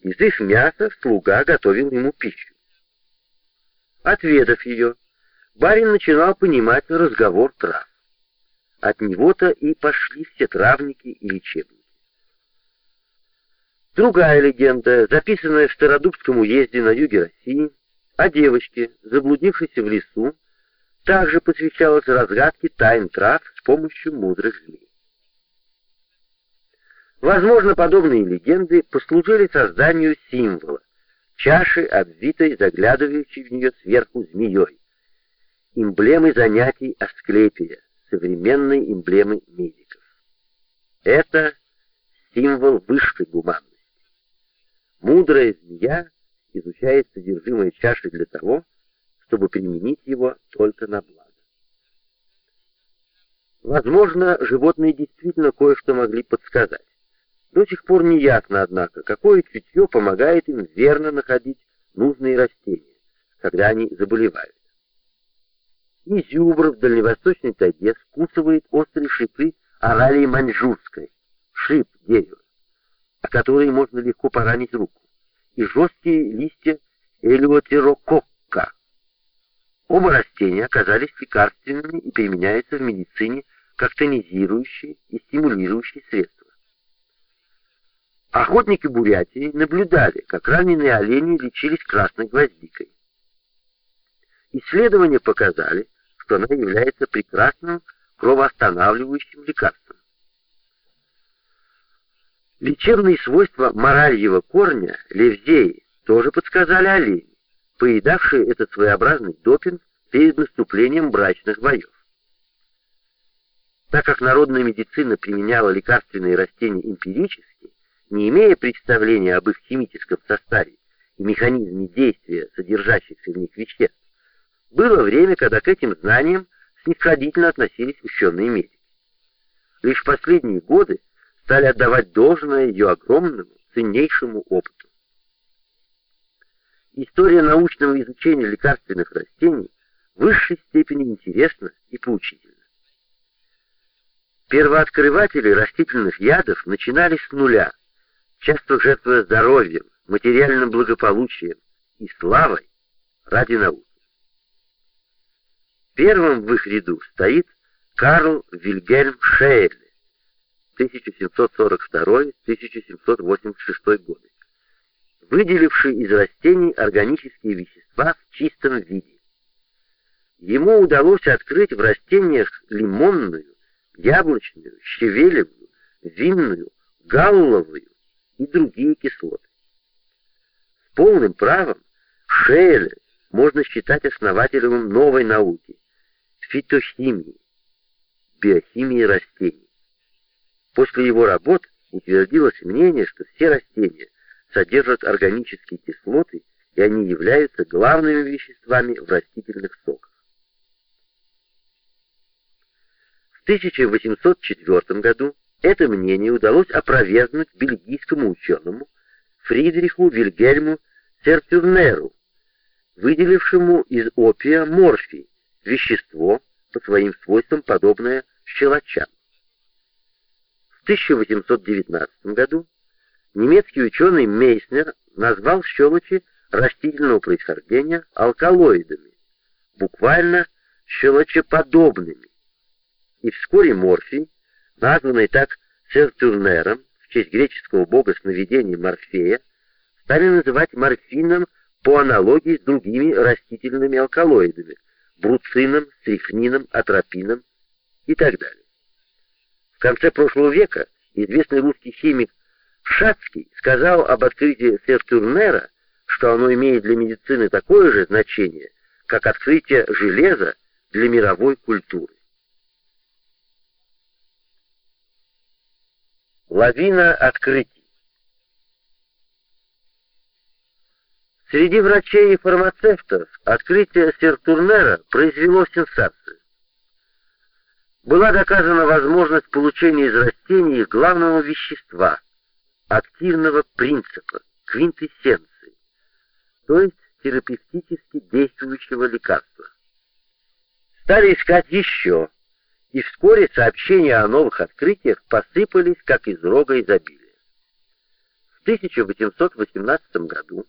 Из их мяса слуга готовил ему пищу. Отведав ее, барин начинал понимать разговор трав. От него-то и пошли все травники и лечебники. Другая легенда, записанная в Стародубском уезде на юге России, о девочке, заблудившейся в лесу, также посвящалась разгадке тайн трав с помощью мудрых змей. Возможно, подобные легенды послужили созданию символа, чаши, обвитой, заглядывающей в нее сверху змеей, эмблемы занятий Асклепия, современной эмблемы медиков. Это символ высшей гуманности. Мудрая змея изучает содержимое чаши для того, чтобы применить его только на благо. Возможно, животные действительно кое-что могли подсказать. До сих пор не ясно, однако, какое чутье помогает им верно находить нужные растения, когда они заболевают. Изюбр в дальневосточной тайге скусывает острые шипы оралии маньчжурской, шип дерева, о которые можно легко поранить руку, и жесткие листья элиотерококка. Оба растения оказались лекарственными и применяются в медицине как тонизирующие и стимулирующие средства. Охотники Бурятии наблюдали, как раненые олени лечились красной гвоздикой. Исследования показали, что она является прекрасным кровоостанавливающим лекарством. Лечебные свойства моральего корня, левзеи, тоже подсказали олени, поедавшие этот своеобразный допинг перед наступлением брачных боев. Так как народная медицина применяла лекарственные растения эмпирически, не имея представления об их химическом составе и механизме действия содержащихся в них веществ, было время, когда к этим знаниям снисходительно относились ученые медики. Лишь последние годы стали отдавать должное ее огромному, ценнейшему опыту. История научного изучения лекарственных растений в высшей степени интересна и поучительна. Первооткрыватели растительных ядов начинали с нуля, часто жертвуя здоровьем, материальным благополучием и славой ради науки. Первым в их ряду стоит Карл Вильгельм Шейле 1742-1786 годы, выделивший из растений органические вещества в чистом виде. Ему удалось открыть в растениях лимонную, яблочную, щавелевую, винную, галловую и другие кислоты. С полным правом Шейле можно считать основателем новой науки – фитохимии, биохимии растений. После его работ утвердилось мнение, что все растения содержат органические кислоты, и они являются главными веществами в растительных соках. В 1804 году это мнение удалось опровергнуть бельгийскому ученому Фридриху Вильгельму Сертюрнеру, выделившему из опия морфий, вещество, по своим свойствам подобное щелочам. В 1819 году немецкий ученый Мейснер назвал щелочи растительного происхождения алкалоидами, буквально щелочеподобными. И вскоре морфий, названный так Сертурнером в честь греческого бога сновидений Морфея, стали называть морфином по аналогии с другими растительными алкалоидами – бруцином, стрихнином, атропином и так далее. В конце прошлого века известный русский химик Шацкий сказал об открытии Сертурнера, что оно имеет для медицины такое же значение, как открытие железа для мировой культуры. Лавина открытий Среди врачей и фармацевтов открытие Сертурнера произвело сенсацию. Была доказана возможность получения из растений главного вещества, активного принципа, квинтэссенции, то есть терапевтически действующего лекарства. Стали искать еще, и вскоре сообщения о новых открытиях посыпались, как из рога изобилия. 1818 году